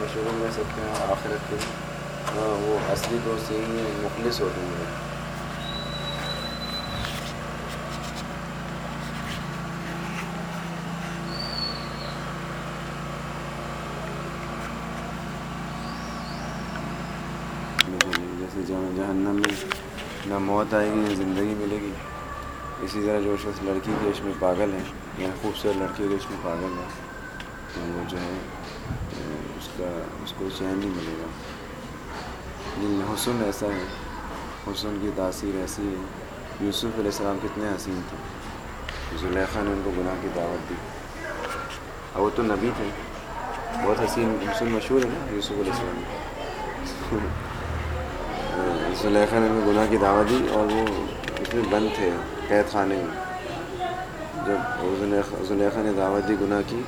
مشورے میں سکتے ہیں آخرت کے وہ اصلی دوست یہی ہے مخلص ہوتے ہیں جیسے جہنم میں نہ موت آئے گی، نہ زندگی ملے گی۔ اسی طرح جو شخص لڑکی کے عشق میں پاگل ہے، یا خوبصورت لڑکی کے عشق میں پاگل ہے، تو وہ جو ہے کا اس کو چین نہیں ملے گا۔ لیکن حسن ایسا ہے۔ حسن کی تاثیر ایسی ہے۔ یوسف علیہ السلام کتنے حسین تھے۔ زلیخا نے ان کو گناہ کی دعوت دی۔ اور وہ تو نبی تھے۔ بہت حسین، حسن مشہور ہے نا یوسف علیہ السلام۔ زلیخا نے ان کو گناہ کی دعوت دی اور وہ اس میں بند تھے، قید خانے میں۔ جب زلیخا نے دعوت دی، گناہ کی،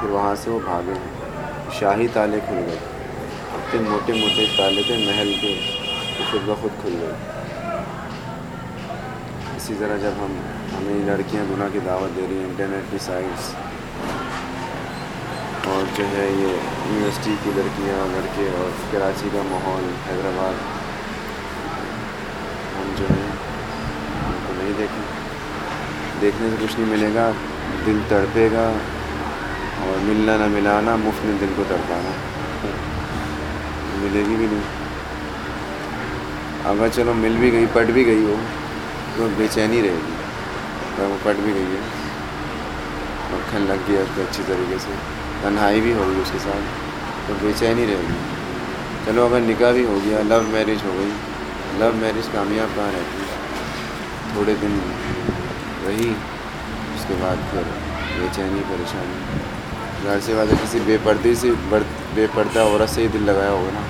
پھر وہاں سے وہ بھاگے۔ شاہی تالے کھل گئے۔ اتنے موٹے موٹے تالے تھے محل کے خود بخود کھل گئے۔ اسی طرح جب ہم ہمیں لڑکیاں گناہ کی دعوت دے رہی ہیں انٹرنیٹ کی سائٹس۔ اور جو ہے یہ یونیورسٹی کی لڑکیاں، لڑکے اور کراچی کا ماحول، حیدرآباد۔ ہم جو ہے ہم کو نہیں دیکھیں۔ دیکھنے سے کچھ نہیں ملے گا، دل تڑپے گا۔ ملنا نہ ملانا، مفت میں دل کو تڑپانا۔ ملے گی بھی نہیں۔ اگر چلو، مل بھی گئی، پٹ بھی گئی ہو تو بے چینی رہے گی۔ اگر وہ پٹ بھی گئی ہے۔ مکھن لگ گیا اس کو اچھی طریقے سے۔ تنہائی بھی ہوگی اس کے ساتھ۔ تو بے چینی رہے گی۔ چلو اگر نکاح بھی ہو گیا۔ لو میرج ہو گئی۔ لو میرج کامیاب کہاں رہتی ہے تھوڑے دن رہی، اس کے بعد پھر بے چینی، پریشانی۔ ظاہر سی بات ہے، کسی بے پردے سے بے پردہ عورت سے ہی دل لگایا ہوگا نا۔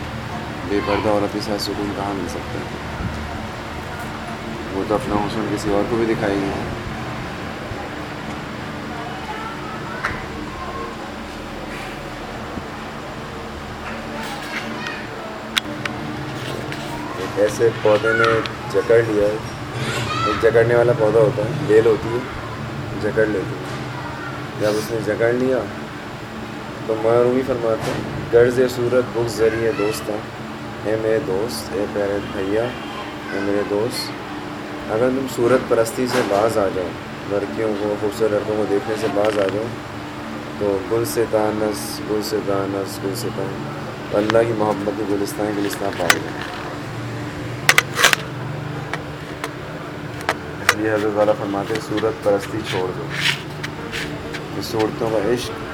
بے پردہ عورت کے ساتھ سکون کہاں مل سکتا ہے؟ وہ تو اپنا حسن کسی اور کو بھی دکھائیں گے ایسے پودے نے جکڑ لیا ایک جکڑنے والا پودا ہوتا ہے، بیل ہوتی ہے، جکڑ لیتی ہے۔ جب اس نے جکڑ لیا تو معرومی فرماتے ہیں غرض صورت بک ذریعے دوستاں اے میرے دوست، اے پیارے بھیا، اے میرے دوست، اگر تم صورت پرستی سے باز آ جاؤ، لڑکیوں کو خوبصورت لڑکوں کو دیکھنے سے باز آ جاؤ، تو گل سے تانس گل سے تانس گل سے تانس اللہ کی محبت کی گلستان گلستان پاؤ گے اس لیے حضرت والا فرماتے صورت پرستی چھوڑ دو۔ اس صورتوں کا عشق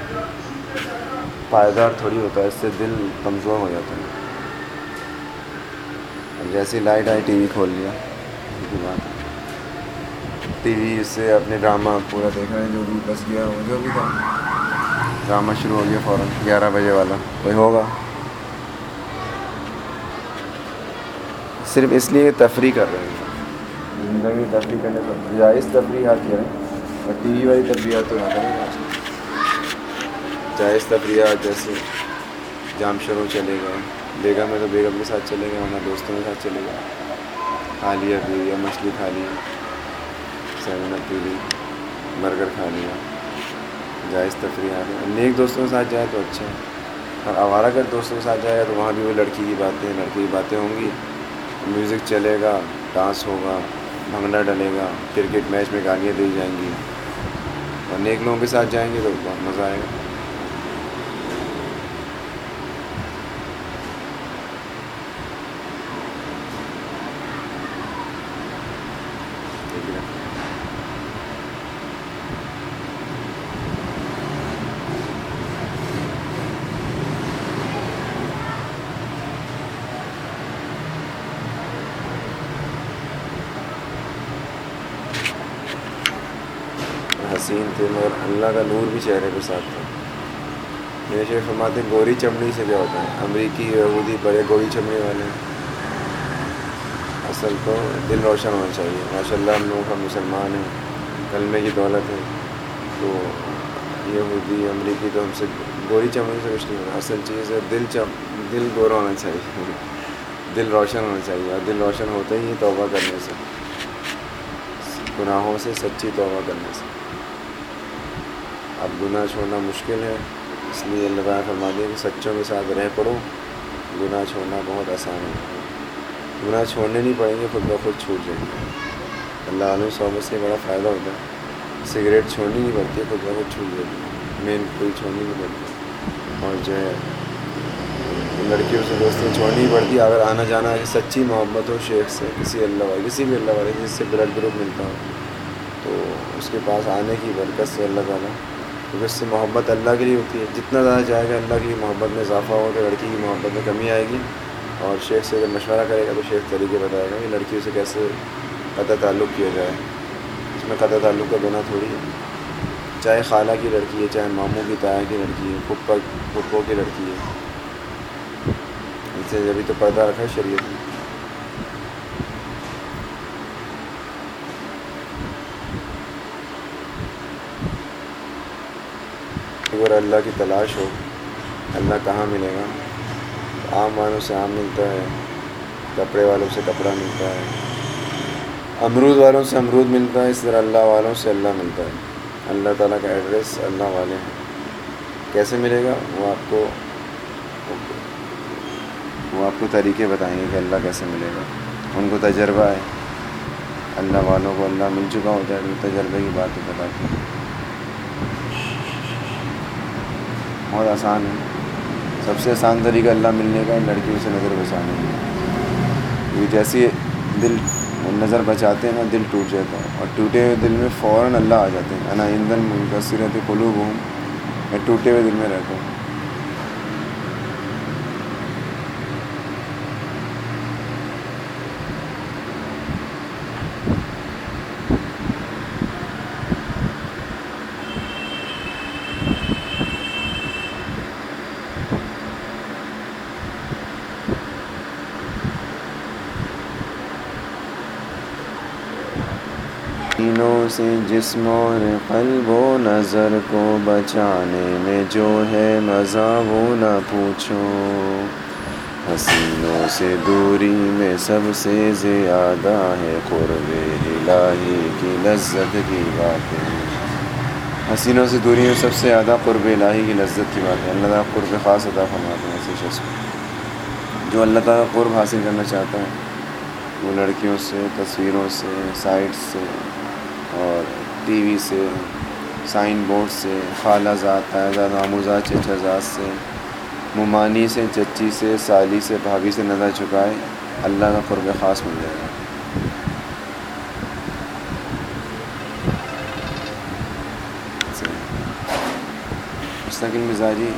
پائیدار تھوڑی ہوتا ہے، اس سے دل کمزور ہو جاتا ہے۔ اب جیسی لائٹ آئی، ٹی وی کھول لیا ٹی وی سے اپنے ڈرامہ پورا دیکھ رہے ہیں، جو بھی بس گیا، وہ جو بھی تھا۔ ڈرامہ شروع ہو گیا فوراً، گیارہ بجے والا۔ کوئی ہوگا؟ صرف اس لیے تفریح کر رہے ہیں۔ زندگی تفریح کرنے پر جائز تفریحات کیا ہے، اور ٹی وی والی تفریحات تو نہ کریں۔ جائز تفریحات جیسے جام شروع چلے گئے بیگم ہے تو بیگم کے ساتھ چلے گئے ورنہ دوستوں کے ساتھ چلے گئے کھا لیا پی لیا مچھلی کھا لی سیون اپ پی لی برگر کھا لیا جائز تفریحات ہے۔ نیک دوستوں کے ساتھ جائے تو اچھا ہے۔ اور آوارہ اگر دوستوں کے ساتھ جائے گا تو وہاں بھی وہ لڑکی کی باتیں لڑکی کی باتیں ہوں گی۔ میوزک چلے گا ڈانس ہوگا، بھنگڑا ڈلے گا، کرکٹ میچ میں گالیاں دی جائیں گی۔ اور نیک لوگوں کے ساتھ جائیں گے تو بہت مزہ آئے گا حسین تھے مگر اللہ کا نور بھی چہرے کے ساتھ تھا۔ میرے شیخ فرماتے ہیں، گوری چمڑی سے کیا ہوتا ہے، امریکی یہودی بڑے گوری چمڑی والے ہیں۔ اصل تو دل روشن ہونا چاہیے۔ ماشاء اللہ ہم لوگوں کا مسلمان ہیں، کلمے کی دولت ہے۔ تو یہودی، امریکی تو ہم سے گوری چمڑی سے کچھ نہیں ہوتا۔ اصل چیز ہے، دل چم، دل گورا ہونا چاہیے۔ دل روشن ہونا چاہیے۔ اور دل روشن ہوتا ہی توبہ کرنے سے، گناہوں سے سچی توبہ کرنے سے۔ اب گناہ چھوڑنا مشکل ہے، اس لیے اللہ تعالیٰ فرما دیں کہ سچوں کے ساتھ رہ پڑو گناہ چھوڑنا بہت آسان ہے۔ گناہ چھوڑنے نہیں پڑیں گے، خود بخود چھوٹ جائیں گے۔ اللہ علیہ صحبت سے بڑا فائدہ ہوتا ہے۔ سگریٹ چھوڑنی نہیں پڑتی، خود بخود چھوٹ جاتی ہے مین کوئی چھوڑنی نہیں پڑتی۔ اور جو ہے، لڑکیوں سے دوستیں چھوڑنی پڑتی۔ اگر آنا جانا ہے، سچی محبت ہو شیخ سے، کسی اللہ والے، کسی بھی اللہ والے، جس سے بلڈ گروپ ملتا ہو، تو اس کے پاس آنے کی برکت سے اللہ تعالیٰ کیونکہ اس سے محبت اللہ کے لیے ہوتی ہے۔ جتنا زیادہ جائے گا اللہ کی محبت میں اضافہ ہو تو لڑکی کی محبت میں کمی آئے گی اور شیخ سے اگر مشورہ کرے گا تو شیخ طریقے بتائے گا کہ لڑکیوں سے کیسے قطع تعلق کیا جائے۔ اس میں قطع تعلق کا گناہ تھوڑی ہے۔ چاہے خالہ کی لڑکی ہے، چاہے ماموں کی تایا کی لڑکی ہے، پھپھا، پھپھوں کی لڑکی ہے۔ سے ابھی تو پردہ رکھا ہے شریعت میں۔ اگر اللہ کی تلاش ہو، اللہ کہاں ملے گا؟ عام والوں سے عام ملتا ہے، کپڑے والوں سے کپڑا ملتا ہے۔ امرود والوں سے امرود ملتا ہے، اس طرح اللہ والوں سے اللہ ملتا ہے۔ اللہ تعالیٰ کا ایڈریس اللہ والے ہیں۔ کیسے ملے گا؟ وہ آپ کو، وہ آپ کو طریقے بتائیں گے کہ اللہ کیسے ملے گا۔ ان کو تجربہ ہے۔ اللہ والوں کو اللہ مل چکا ہوتا ہے تجربے کی بات بتاتے ہیں۔ بہت آسان ہے۔ سب سے آسان طریقہ اللہ ملنے کا لڑکیوں سے نظر بچانے کا کیونکہ جیسے دل نظر بچاتے ہیں نا، دل ٹوٹ جاتا ہے۔ اور ٹوٹے ہوئے دل میں فوراً اللہ آ جاتے ہیں۔ انا ایندھن منکسرت قلوب ہوں میں ٹوٹے ہوئے دل میں رہتا ہوں۔ سے جسم اور قلب و نظر کو بچانے میں جو ہے مزہ وہ نہ پوچھو۔ حسینوں سے دوری میں سب سے زیادہ ہے قرب الہی کی لذت کی باتیں۔ حسینوں سے دوری میں سب سے زیادہ قرب الہی کی لذت کی بات ہے اللہ تعالیٰ قرب خاص عطا فرماتے ہیں ایسے شخص کو۔ جو اللہ تعالیٰ قرب حاصل کرنا چاہتا ہے۔ وہ لڑکیوں سے، تصویروں سے سائٹ سے۔ اور ٹی وی سے، سائن بورڈ سے، خالہ ذات تعزاد آموزاد چچا ذات سے، ممانی سے، چچی سے، سالی سے، بھابھی سے نظر چکائے اللہ کا قرب خاص مل جائے گا۔ مستقل مزاجی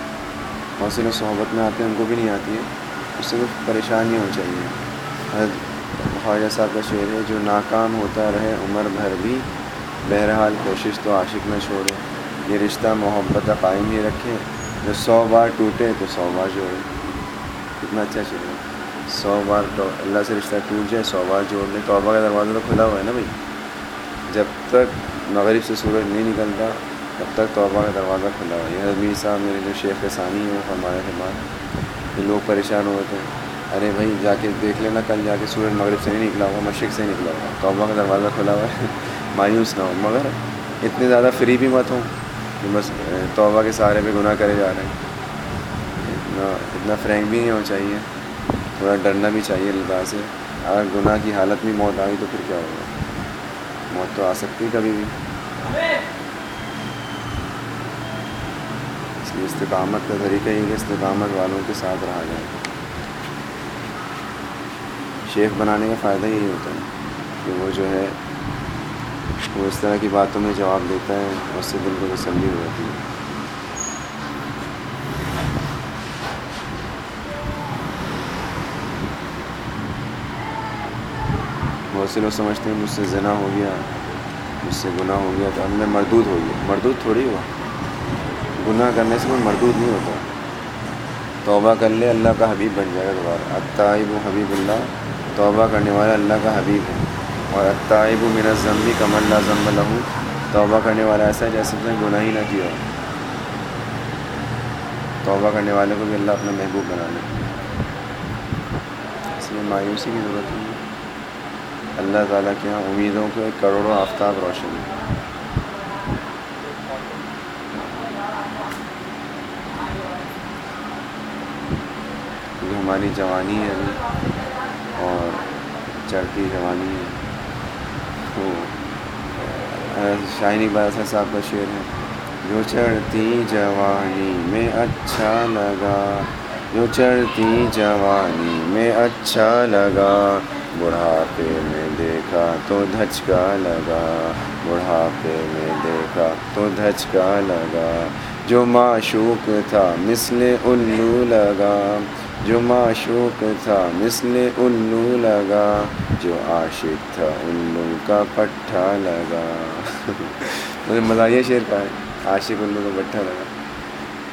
حوصل و صحبت میں آتے ہیں، ان کو بھی نہیں آتی ہے۔ اس سے کچھ پریشان نہیں ہو چاہیے۔ خواجہ صاحب کا شعر ہے، جو ناکام ہوتا رہے، عمر بھر بھی بہرحال کوشش تو عاشق نہ چھوڑے۔ یہ رشتہ محبت قائم ہی رکھے۔ جو سو بار ٹوٹے تو سو بار جوڑے۔ کتنا اچھا چلے سو بار تو اللہ سے رشتہ ٹوٹ جائے، سو بار جوڑ لے توبہ کا دروازہ تو کھلا ہوا ہے نا بھائی؟ جب تک مغرب سے سورج نہیں نکلتا، تب تک توبہ کا دروازہ کھلا ہوا ہے۔ حضمیر صاحب میرے جو شیخ ثانی ہیں، وہ فرمایا کے بعد یہ لوگ پریشان ہوئے تھے۔ ارے بھائی، جا کے دیکھ لینا، کل جا کے سورج مغرب سے نہیں نکلا ہوگا مشرق سے نکلا ہوگا توبہ کا دروازہ کھلا ہوا ہے۔ مایوس نہ ہو مگر اتنے زیادہ فری بھی مت ہوں کہ بس توبہ کے سارے پہ گناہ کرے جا رہے ہیں۔ اتنا اتنا فرینک بھی نہیں ہونا چاہیے، تھوڑا ڈرنا بھی چاہیے اللہ سے۔ اگر گناہ کی حالت میں موت آئی تو پھر کیا ہوگا؟ موت تو آ سکتی کبھی بھی۔ اس لیے استقامت کا طریقہ یہ کہ استقامت والوں کے ساتھ رہا جائے۔ شیخ بنانے کا فائدہ یہی ہوتا ہے کہ وہ جو ہے وہ اس طرح کی باتوں میں جواب دیتا ہے اس سے دل کو تسلی ہو جاتی ہے۔ بہت سے لوگ سمجھتے ہیں مجھ سے زنا ہو گیا، مجھ سے گناہ ہو گیا، تو اب میں مردود ہو گیا۔ مردود تھوڑی ہوا۔ گناہ کرنے سے کوئی مردود نہیں ہوتا۔ توبہ کر لے، اللہ کا حبیب بن جائے گا دوبارہ۔ اطائب و حبیب اللہ، توبہ کرنے والا اللہ کا حبیب ہے اور اطائب و میرا ضمبی کم اللہ ضم لہو توبہ کرنے والا ایسا ہے جیسے اس نے گناہ ہی نہ کیا ہو۔ توبہ کرنے والے کو بھی اللہ اپنا محبوب بنا لے۔ اس لیے مایوسی کی ضرورت نہیں ہے۔ اللہ تعالیٰ کے یہاں امیدوں کو ایک کروڑوں آفتاب روشن ہے۔ کیونکہ ہماری جوانی ہے ابھی، اور چڑھتی جوانی ہے۔ تو شائنی بادشاہ صاحب کا شعر ہے۔ جو چڑھتی جوانی میں اچھا لگا، جو چڑھتی جوانی میں اچھا لگا، بڑھاپے میں دیکھا تو دھچکا لگا، بڑھاپے میں دیکھا تو دھچکا لگا۔ جو معشوق تھا مثل الو لگا جو معشوق تھا، مثل الو لگا، جو عاشق تھا الو کا پٹھا لگا۔ مجھے مزہ یہ شعر کا ہے عاشق الو کا پٹھا لگا۔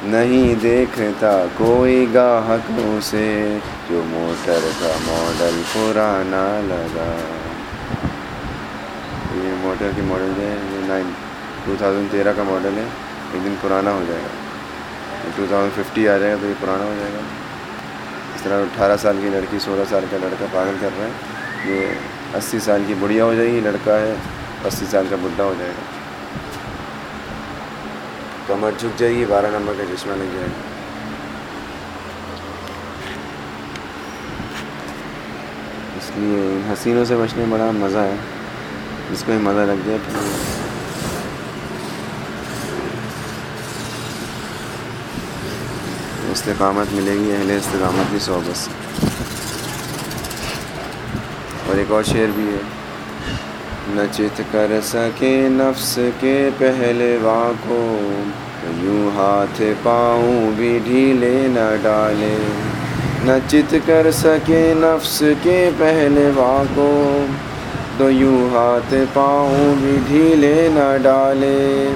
نہیں دیکھتا کوئی گاہکوں سے، جو موٹر کا ماڈل پرانا لگا۔ یہ موٹر کی ماڈل ہے، یہ نائن ٹو تھاؤزنڈ تیرہ کا ماڈل ہے۔ ایک دن پرانا ہو جائے گا۔ ٹو تھاؤزنڈ ففٹی آ جائے گا تو یہ پرانا ہو جائے گا۔ اس طرح اٹھارہ سال کی لڑکی، سولہ سال کا لڑکا پاگل کر رہا ہے یہ اسی سال کی بڑھیا ہو جائے گی، لڑکا ہے، اسی سال کا بڈھا ہو جائے گا۔ کمر جھک جائے گی، بارہ نمبر کا چشمہ لگ جائے گا اس لیے حسینوں سے بچنے میں بڑا مزہ ہے۔ جس کو ہی مزہ لگ جائے۔ استقامت ملے گی، اہل استقامت کی صحبت سے اور ایک اور شعر بھی ہے۔ نچت کر سکے نفس کے پہلے وا کو یوں ہاتھ پاؤں بھی ڈھیلے نہ ڈالے۔ نچت کر سکے نفس کے پہلے وا کو تو یوں ہاتھ پاؤں بھی ڈھیلے نہ ڈالے۔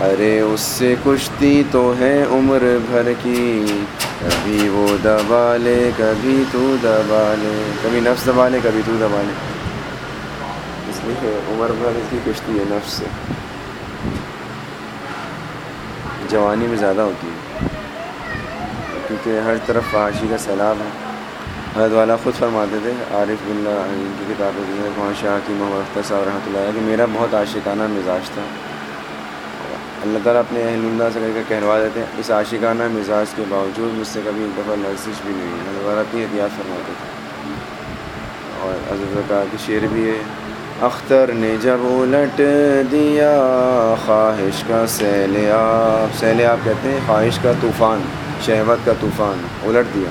ارے اس سے کشتی تو ہے عمر بھر کی۔ کبھی وہ دبا لے، کبھی تو دبا لے۔ کبھی نفس دبا لے، کبھی تو دبا لے۔ اس لیے عمر بھر کی کشتی ہے نفس سے۔ جوانی میں زیادہ ہوتی ہے۔ کیونکہ ہر طرف فحاشی کا سیلاب ہے۔ حضرت والا خود فرماتے تھے، عارف بلّہ کی کتابیں وہاں شاہ کی محبت صاحب رحمۃ اللہ کہ میرا بہت عاشقانہ مزاج تھا۔ اللہ تعالیٰ اپنے اہل اللہ سے کر کے کہلوا دیتے ہیں۔ اس عاشقانہ مزاج کے باوجود مجھ سے کبھی ایک دفعہ لرزش بھی نہیں ہے اللہ تعالیٰ اپنی احتیاط فرماتے تھے اور حضرت کا شعر بھی ہے، اختر نے جب الٹ دیا، خواہش کا سیل آپ سیل آپ کہتے ہیں خواہش کا طوفان، شہوت کا طوفان، الٹ دیا۔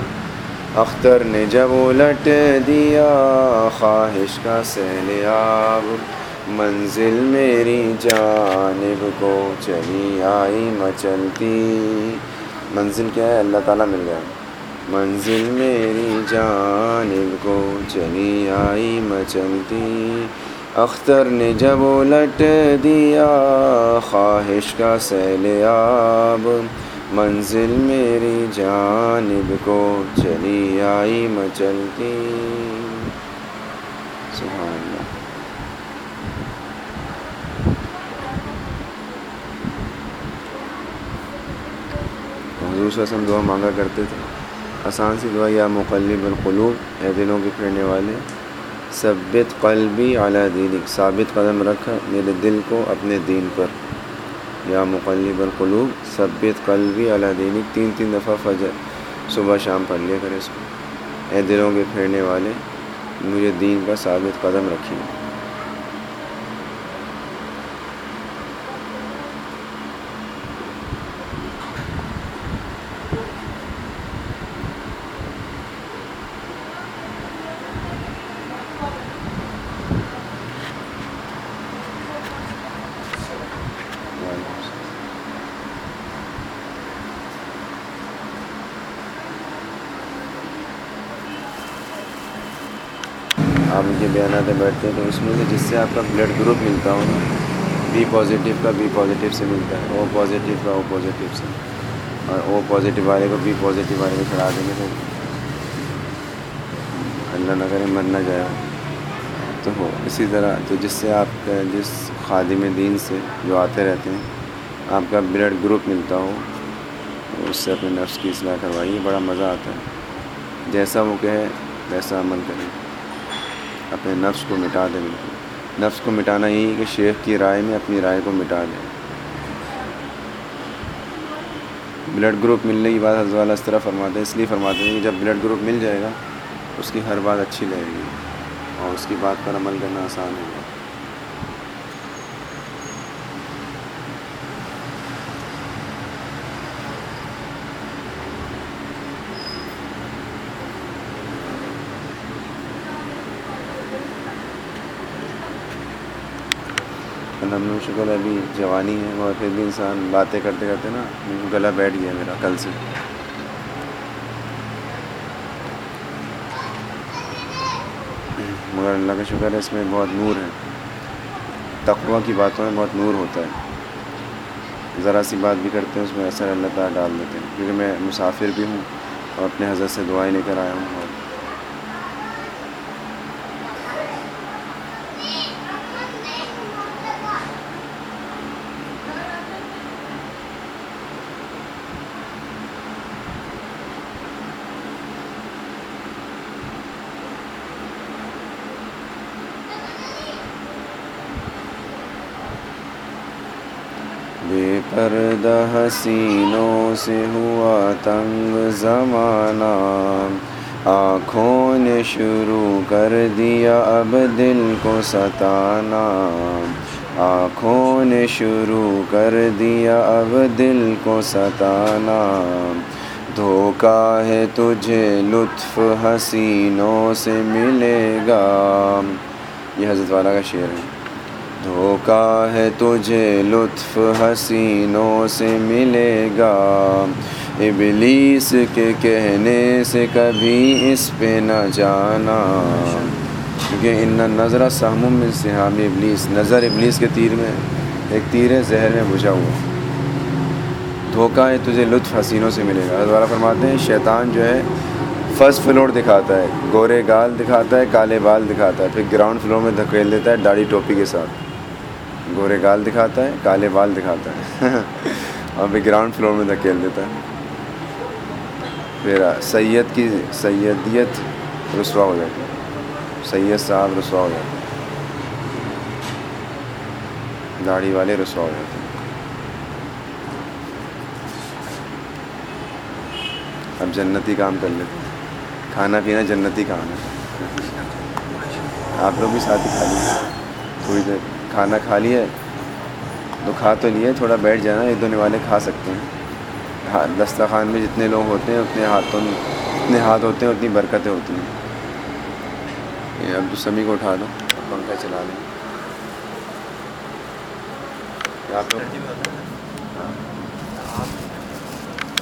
اختر نے جب الٹ دیا، خواہش کا سیلاب منزل میری جانب کو چلی آئی مچلتی۔ منزل کیا ہے؟ اللہ تعالیٰ مل گیا۔ منزل میری جانب کو چلی آئی مچلتی۔ اختر نے جب لٹ دیا، خواہش کا سیل آب۔ منزل میری جانب کو چلی آئی مچلتی۔ سبحان اللہ حضور صلی اللہ علیہ وسلم دعا مانگا کرتے تھے۔ آسان سی دعا یا مقلب القلوب، اے دلوں کے پھرنے والے، ثبت قلبی اعلیٰ دینک، ثابت قدم رکھ میرے دل کو اپنے دین پر۔ یا مقلب القلوب، ثبت قلبی اعلیٰ دینک، تین تین دفعہ فجر، صبح شام پڑھ لیا کرے اس کو۔ اے دلوں کے پھرنے والے، مجھے دین کا ثابت قدم رکھیے۔ آپ ان کے بیانات میں بیٹھتے ہیں، تو اس میں سے جس سے آپ کا بلڈ گروپ ملتا ہو نا بی پازیٹیو کا بی پازیٹیو سے ملتا ہے او پازیٹیو کا او پازیٹیو سے۔ اور او پازیٹیو والے کو بی پازیٹیو والے کو چڑھا دیں گے تو اللہ نہ کرے مر نہ جائے۔ تو ہو اسی طرح، تو جس سے آپ کا، جس خادم دین سے جو آتے رہتے ہیں، آپ کا بلڈ گروپ ملتا ہو اس سے اپنے نفس کی اصلاح کروائیے، بڑا مزہ آتا ہے۔ جیسا وہ کہے، ویسا عمل کریں۔ اپنے نفس کو مٹا دیں۔ بالکل نفس کو مٹانا یہی ہے کہ شیخ کی رائے میں اپنی رائے کو مٹا دیں۔ بلڈ گروپ ملنے کی بات حضرت والا اس طرح فرماتے ہیں، اس لیے فرماتے ہیں کہ جب بلڈ گروپ مل جائے گا، اس کی ہر بات اچھی لگے گی اور اس کی بات پر عمل کرنا آسان ہوگا۔ الحمد للہ شکر ہے ابھی جوانی ہے اور پھر بھی انسان باتیں کرتے کرتے نا گلا بیٹھ گیا میرا کل سے۔ مگر اللہ کا شکر ہے اس میں بہت نور ہے۔ تقوی کی باتوں میں بہت نور ہوتا ہے۔ ذرا سی بات بھی کرتے ہیں اس میں اثر اللہ تعالیٰ ڈال دیتے ہیں۔ کیونکہ میں مسافر بھی ہوں اور اپنے حضرت سے دعائیں لے کر آیا ہوں اور بے پردہ حسینوں سے ہوا تنگ زمانہ۔ آنکھوں نے شروع کر دیا اب دل کو ستانا۔ آنکھوں نے شروع کر دیا اب دل کو ستانا۔ دھوکا ہے تجھے لطف حسینوں سے ملے گا۔ یہ حضرت والا کا شعر ہے۔ دھوکا ہے تجھے لطف حسینوں سے ملے گا۔ ابلیس کے کہنے سے کبھی اس پہ نہ جانا۔ کیونکہ ان نظر سہم من سہام ابلیس، نظر ابلیس کے تیر میں، ایک تیر ہے زہر میں بجھا ہوا۔ دھوکا ہے تجھے لطف حسینوں سے ملے گا۔ دوبارہ فرماتے ہیں، شیطان جو ہے، فرسٹ فلور دکھاتا ہے، گورے گال دکھاتا ہے، کالے بال دکھاتا ہے، پھر گراؤنڈ فلور میں دھکیل دیتا ہے، داڑھی ٹوپی کے ساتھ۔ گورے گال دکھاتا ہے، کالے بال دکھاتا ہے۔ اور پھر گراؤنڈ فلور میں دھکیل دیتا ہے۔ پھر سید کی سیدیت رسوا ہو جاتی ہے۔ سید صاحب رسوا ہو جاتے ہیں۔ داڑھی والے رسوا ہو جاتے ہیں۔ اب جنتی کام کر لیتے ہیں۔ کھانا پینا جنتی کام ہے۔ آپ لوگ بھی ساتھ ہی کھا لیجیے تھوڑی دیر۔ کھانا کھا لیا تو کھا تو لیے تھوڑا بیٹھ جانا ایک دو نوالے کھا سکتے ہیں۔ ہاں، دسترخوان میں جتنے لوگ ہوتے ہیں، اتنے ہاتھوں، اتنے ہاتھ ہوتے ہیں، اتنی برکتیں ہوتی ہیں۔ یہ اب سمی کو اٹھا دو پنکھا چلا لیں آپ